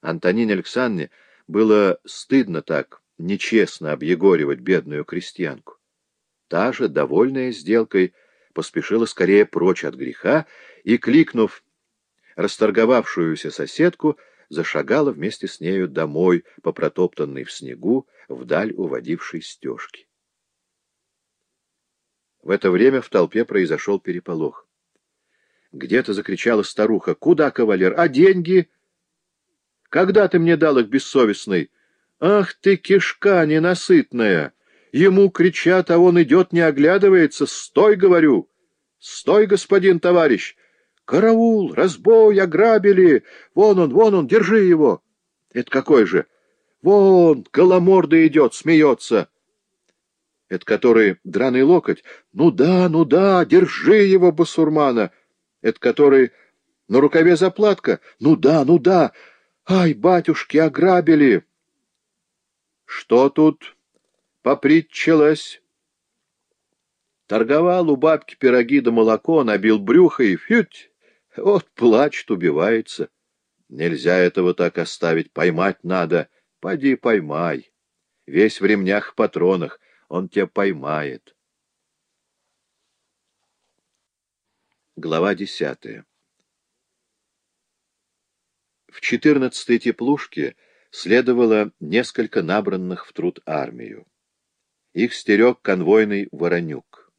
Антонине Александровне было стыдно так нечестно объегоривать бедную крестьянку. Та же, довольная сделкой, поспешила скорее прочь от греха и, кликнув расторговавшуюся соседку, зашагала вместе с нею домой по протоптанной в снегу вдаль уводившей стежки. В это время в толпе произошел переполох. Где-то закричала старуха. «Куда, кавалер? А деньги?» «Когда ты мне дал их, бессовестный?» «Ах ты, кишка ненасытная!» Ему кричат, а он идет, не оглядывается. «Стой!» — говорю. «Стой, господин товарищ!» «Караул! Разбой! Ограбили! Вон он, вон он! Держи его!» «Это какой же?» «Вон! Голоморда идет, смеется!» «Это который драный локоть?» «Ну да, ну да! Держи его, басурмана!» «Это который на рукаве заплатка?» «Ну да, ну да! Ай, батюшки, ограбили!» «Что тут?» попритчилась. Торговал у бабки пироги да молоко, набил брюхо и фють, вот плачет, убивается. Нельзя этого так оставить, поймать надо. Поди поймай. Весь в ремнях патронах, он тебя поймает. Глава десятая В четырнадцатой теплушке следовало несколько набранных в труд армию. Их стерег конвойный Воронюк.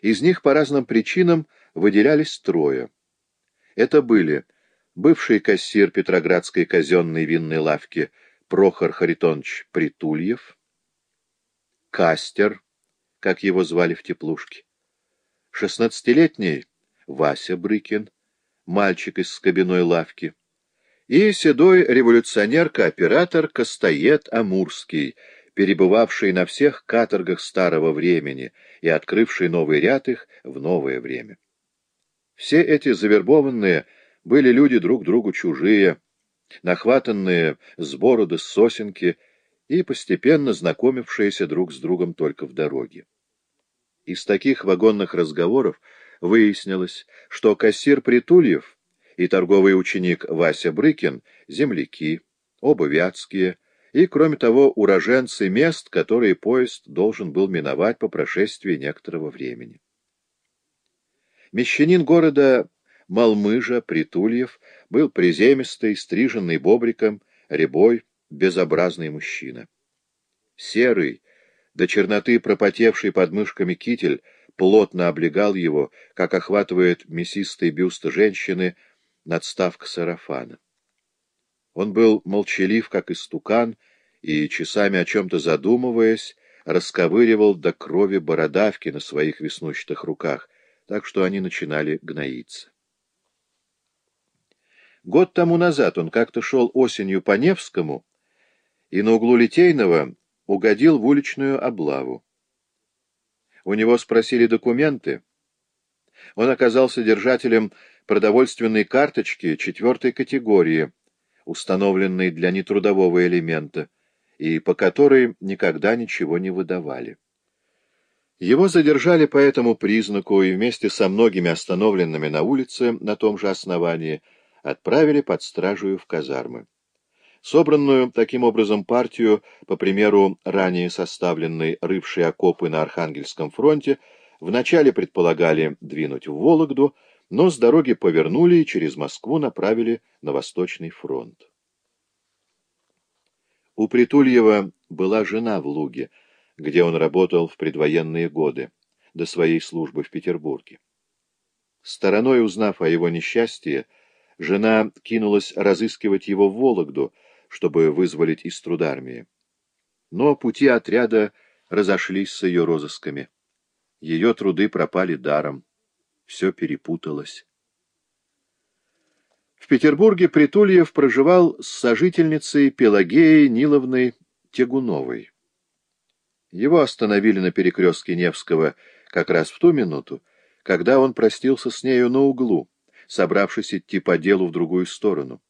Из них по разным причинам выделялись трое. Это были бывший кассир Петроградской казенной винной лавки Прохор Харитонович Притульев, Кастер, как его звали в теплушке, шестнадцатилетний Вася Брыкин, мальчик из скобяной лавки, и седой революционер-кооператор Костоед Амурский, перебывавший на всех каторгах старого времени и открывший новый ряд их в новое время. Все эти завербованные были люди друг другу чужие, нахватанные с бороды с сосенки и постепенно знакомившиеся друг с другом только в дороге. Из таких вагонных разговоров выяснилось, что кассир Притульев — и торговый ученик Вася Брыкин — земляки, оба вятские, и, кроме того, уроженцы мест, которые поезд должен был миновать по прошествии некоторого времени. Мещанин города Малмыжа, Притульев, был приземистый, стриженный бобриком, рябой, безобразный мужчина. Серый, до черноты пропотевший под мышками китель, плотно облегал его, как охватывает мясистый бюст женщины — надставка сарафана. Он был молчалив, как истукан, и, часами о чем-то задумываясь, расковыривал до крови бородавки на своих веснущатых руках, так что они начинали гноиться. Год тому назад он как-то шел осенью по Невскому и на углу Литейного угодил в уличную облаву. У него спросили документы. Он оказался держателем продовольственной карточки четвертой категории, установленной для нетрудового элемента, и по которой никогда ничего не выдавали. Его задержали по этому признаку и вместе со многими остановленными на улице на том же основании отправили под стражу в казармы. Собранную таким образом партию, по примеру ранее составленной рывшей окопы на Архангельском фронте, вначале предполагали двинуть в Вологду, но с дороги повернули и через Москву направили на Восточный фронт. У Притульева была жена в Луге, где он работал в предвоенные годы, до своей службы в Петербурге. Стороной узнав о его несчастье, жена кинулась разыскивать его в Вологду, чтобы вызволить из трудармии. Но пути отряда разошлись с ее розысками. Ее труды пропали даром все перепуталось. В Петербурге Притульев проживал с сожительницей Пелагеей Ниловной Тягуновой. Его остановили на перекрестке Невского как раз в ту минуту, когда он простился с нею на углу, собравшись идти по делу в другую сторону.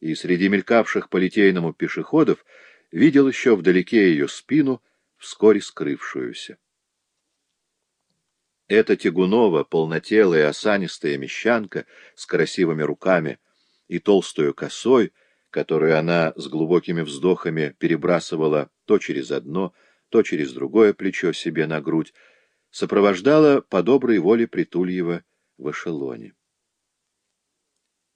И среди мелькавших по литейному пешеходов видел еще вдалеке ее спину, вскоре скрывшуюся. Эта Тягунова, полнотелая, осанистая мещанка с красивыми руками, и толстую косой, которую она с глубокими вздохами перебрасывала то через одно, то через другое плечо себе на грудь, сопровождала по доброй воле Притульева в эшелоне.